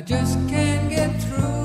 I just can't get through.